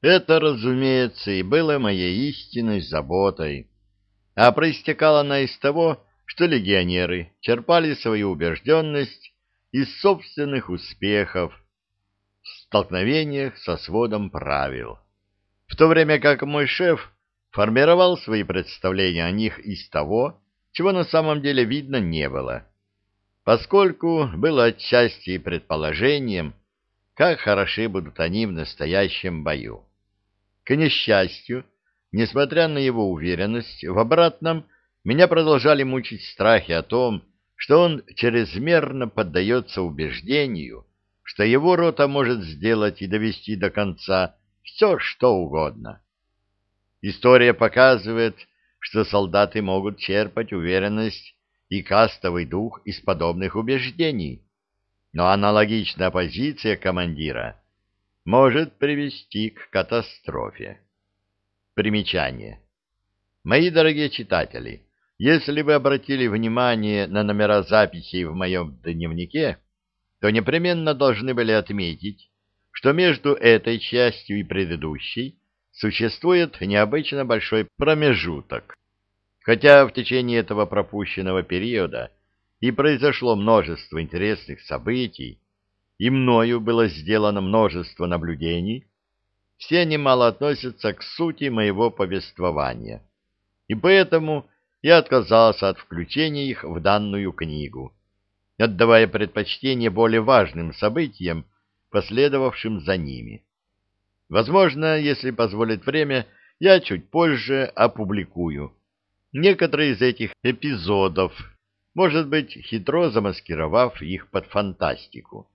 Это, разумеется, и было моей истинной заботой, а проистекала она из того, что легионеры черпали свою убежденность из собственных успехов в столкновениях со сводом правил, в то время как мой шеф формировал свои представления о них из того, чего на самом деле видно не было, поскольку было отчасти предположением, как хороши будут они в настоящем бою. К несчастью, несмотря на его уверенность в обратном, меня продолжали мучить страхи о том, что он чрезмерно поддается убеждению, что его рота может сделать и довести до конца все, что угодно. История показывает, что солдаты могут черпать уверенность и кастовый дух из подобных убеждений, но аналогичная позиция командира может привести к катастрофе. Примечание. Мои дорогие читатели, если вы обратили внимание на номера записей в моем дневнике, то непременно должны были отметить, что между этой частью и предыдущей существует необычно большой промежуток. Хотя в течение этого пропущенного периода и произошло множество интересных событий, и мною было сделано множество наблюдений, все они мало относятся к сути моего повествования, и поэтому я отказался от включения их в данную книгу, отдавая предпочтение более важным событиям, последовавшим за ними. Возможно, если позволит время, я чуть позже опубликую некоторые из этих эпизодов, может быть, хитро замаскировав их под фантастику.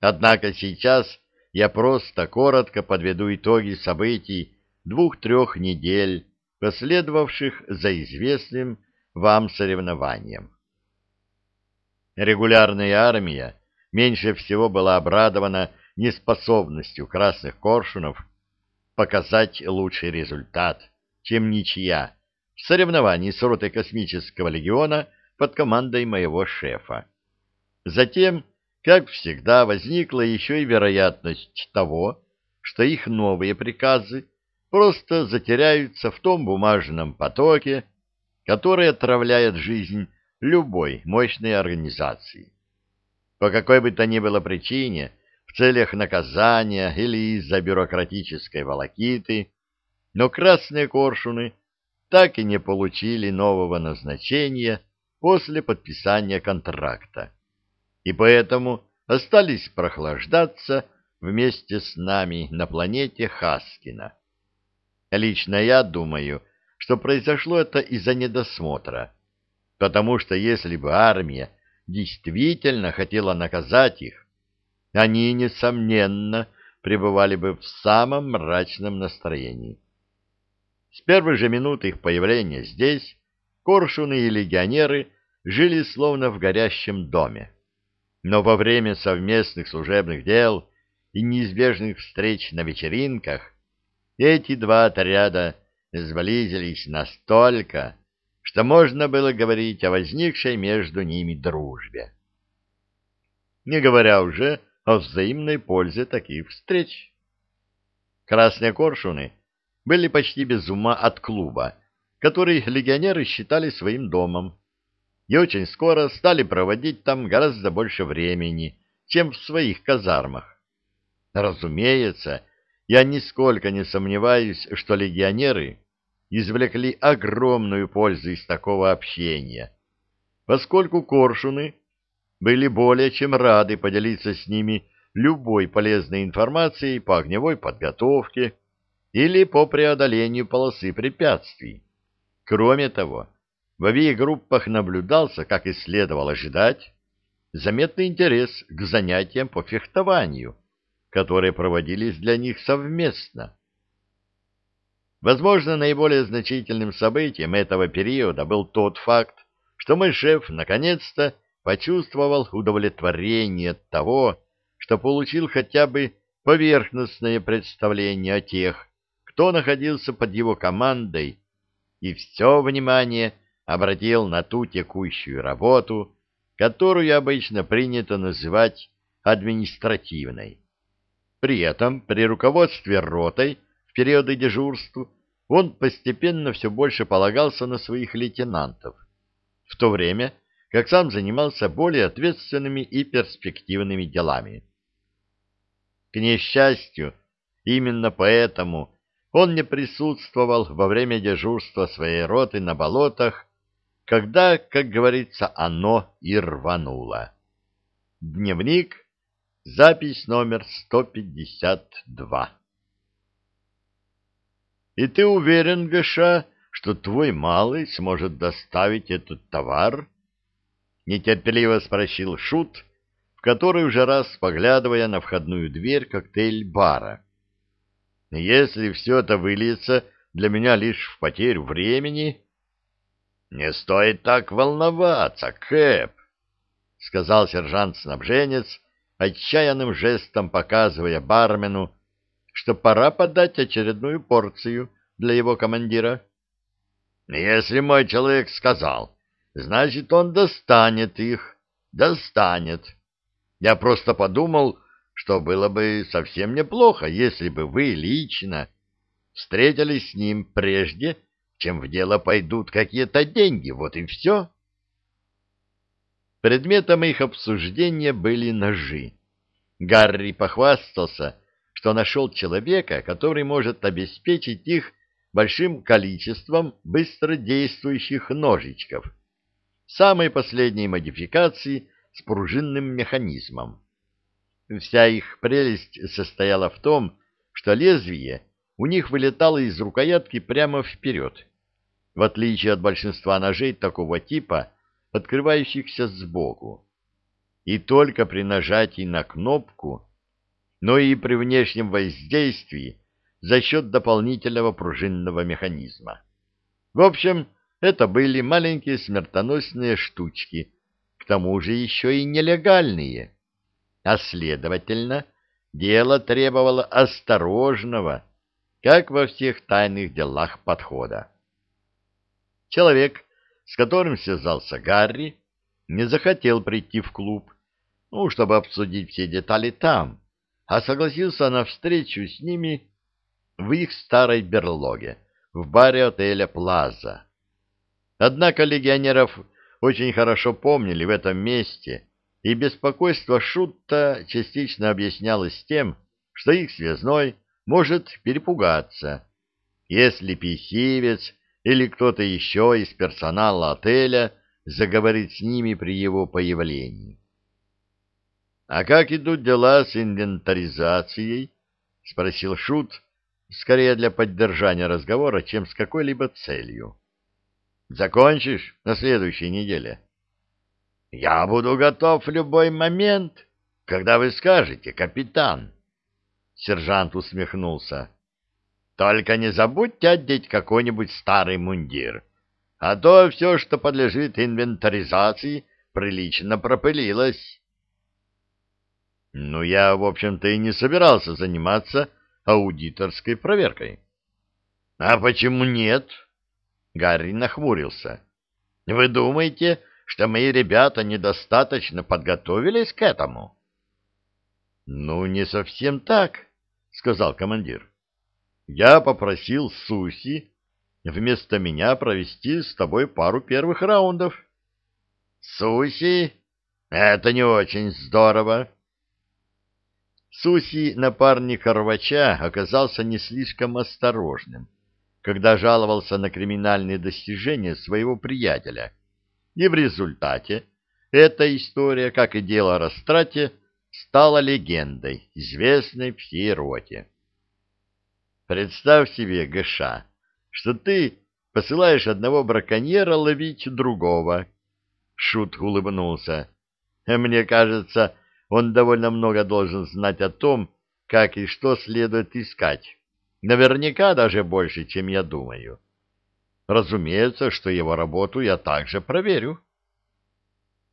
Однако сейчас я просто коротко подведу итоги событий двух-трех недель, последовавших за известным вам соревнованием. Регулярная армия меньше всего была обрадована неспособностью красных коршунов показать лучший результат, чем ничья в соревновании с ротой космического легиона под командой моего шефа. Затем, как всегда, возникла еще и вероятность того, что их новые приказы просто затеряются в том бумажном потоке, который отравляет жизнь любой мощной организации. По какой бы то ни было причине, в целях наказания или из-за бюрократической волокиты, но красные коршуны так и не получили нового назначения после подписания контракта, и поэтому остались прохлаждаться вместе с нами на планете Хаскина. Лично я думаю, что произошло это из-за недосмотра, потому что если бы армия действительно хотела наказать их, они, несомненно, пребывали бы в самом мрачном настроении. С первой же минуты их появления здесь коршуны и легионеры жили словно в горящем доме. Но во время совместных служебных дел и неизбежных встреч на вечеринках эти два отряда сблизились настолько, что можно было говорить о возникшей между ними дружбе. Не говоря уже о взаимной пользе таких встреч. Красные коршуны были почти без ума от клуба, который легионеры считали своим домом, и очень скоро стали проводить там гораздо больше времени, чем в своих казармах. Разумеется, я нисколько не сомневаюсь, что легионеры извлекли огромную пользу из такого общения, поскольку коршуны были более чем рады поделиться с ними любой полезной информацией по огневой подготовке или по преодолению полосы препятствий. Кроме того, в обеих группах наблюдался, как и следовало ожидать, заметный интерес к занятиям по фехтованию, которые проводились для них совместно. Возможно, наиболее значительным событием этого периода был тот факт, что мой шеф наконец-то почувствовал удовлетворение от того, что получил хотя бы поверхностное представление о тех, кто находился под его командой, и все внимание обратил на ту текущую работу, которую обычно принято называть административной. При этом при руководстве ротой в периоды дежурств он постепенно все больше полагался на своих лейтенантов, в то время как сам занимался более ответственными и перспективными делами. К несчастью, именно поэтому он не присутствовал во время дежурства своей роты на болотах, когда, как говорится, оно и рвануло. Дневник, запись номер 152. «И ты уверен, Гаша, что твой малый сможет доставить этот товар?» Нетерпеливо спросил Шут, в который уже раз поглядывая на входную дверь коктейль-бара. Если все это выльется для меня лишь в потерю времени... — Не стоит так волноваться, Кэп, — сказал сержант-снабженец, отчаянным жестом показывая бармену, что пора подать очередную порцию для его командира. — Если мой человек сказал, значит, он достанет их, достанет. Я просто подумал, что было бы совсем неплохо, если бы вы лично встретились с ним прежде, чем в дело пойдут какие-то деньги, вот и все. Предметом их обсуждения были ножи. Гарри похвастался, что нашел человека, который может обеспечить их большим количеством быстродействующих ножичков, самой последней модификации с пружинным механизмом. Вся их прелесть состояла в том, что лезвие у них вылетало из рукоятки прямо вперед, в отличие от большинства ножей такого типа, открывающихся сбоку. И только при нажатии на кнопку, но и при внешнем воздействии за счет дополнительного пружинного механизма. В общем, это были маленькие смертоносные штучки, к тому же еще и нелегальные а следовательно, дело требовало осторожного, как во всех тайных делах подхода. Человек, с которым связался Гарри, не захотел прийти в клуб, ну, чтобы обсудить все детали там, а согласился на встречу с ними в их старой берлоге, в баре отеля «Плаза». Однако легионеров очень хорошо помнили в этом месте и беспокойство Шутта частично объяснялось тем, что их связной может перепугаться, если писивец или кто-то еще из персонала отеля заговорит с ними при его появлении. «А как идут дела с инвентаризацией?» — спросил Шут, скорее для поддержания разговора, чем с какой-либо целью. «Закончишь на следующей неделе?» Я буду готов в любой момент, когда вы скажете, капитан. Сержант усмехнулся. Только не забудьте одеть какой-нибудь старый мундир, а то все, что подлежит инвентаризации, прилично пропылилось. Ну, я, в общем-то, и не собирался заниматься аудиторской проверкой. — А почему нет? — Гарри нахмурился. — Вы думаете, что мои ребята недостаточно подготовились к этому? — Ну, не совсем так, — сказал командир. — Я попросил Суси вместо меня провести с тобой пару первых раундов. — Суси? Это не очень здорово. Суси, напарник Рвача, оказался не слишком осторожным, когда жаловался на криминальные достижения своего приятеля — и в результате эта история, как и дело о растрате, стала легендой, известной всей роте. Представь себе, Гэша, что ты посылаешь одного браконьера ловить другого. Шут улыбнулся. Мне кажется, он довольно много должен знать о том, как и что следует искать. Наверняка даже больше, чем я думаю. Разумеется, что его работу я также проверю.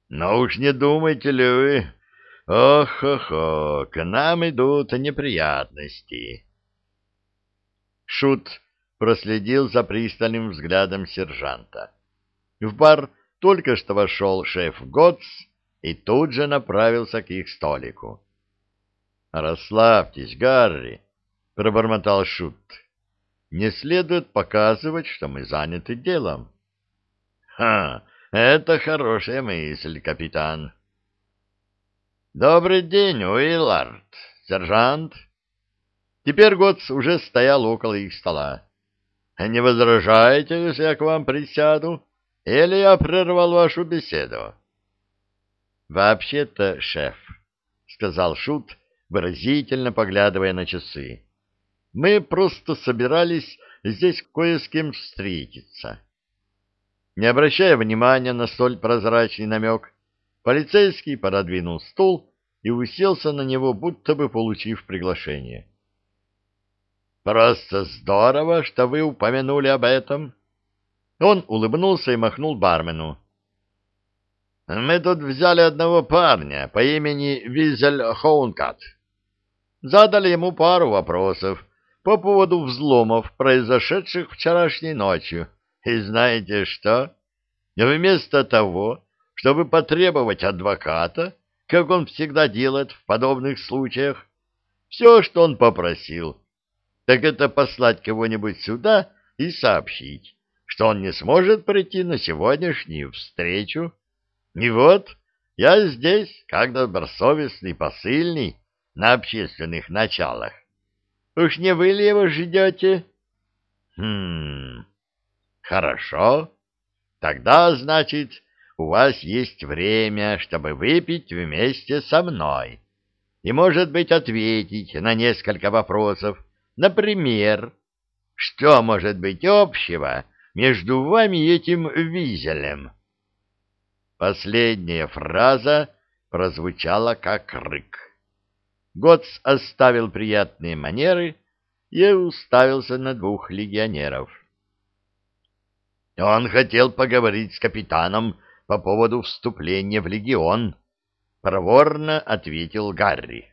Но уж не думайте ли вы... Ох-охо, к нам идут неприятности. Шут проследил за пристальным взглядом сержанта. В бар только что вошел шеф Готс и тут же направился к их столику. Расслабьтесь, Гарри, пробормотал Шут. Не следует показывать, что мы заняты делом. Ха, это хорошая мысль, капитан. Добрый день, Уиллард, сержант. Теперь Готс уже стоял около их стола. Не возражаете, если я к вам присяду? Или я прервал вашу беседу? Вообще-то, шеф, сказал Шут, выразительно поглядывая на часы. Мы просто собирались здесь кое с кем встретиться. Не обращая внимания на столь прозрачный намек, полицейский пододвинул стул и уселся на него, будто бы получив приглашение. «Просто здорово, что вы упомянули об этом!» Он улыбнулся и махнул бармену. «Мы тут взяли одного парня по имени Визель Хоункат. Задали ему пару вопросов по поводу взломов, произошедших вчерашней ночью. И знаете что? Вместо того, чтобы потребовать адвоката, как он всегда делает в подобных случаях, все, что он попросил, так это послать кого-нибудь сюда и сообщить, что он не сможет прийти на сегодняшнюю встречу. И вот я здесь, как добросовестный посыльный на общественных началах. Уж не вы ли его ждете? Хм... Хорошо. Тогда, значит, у вас есть время, чтобы выпить вместе со мной и, может быть, ответить на несколько вопросов. Например, что может быть общего между вами и этим визелем? Последняя фраза прозвучала как рык. Готс оставил приятные манеры и уставился на двух легионеров. Он хотел поговорить с капитаном по поводу вступления в легион, проворно ответил Гарри.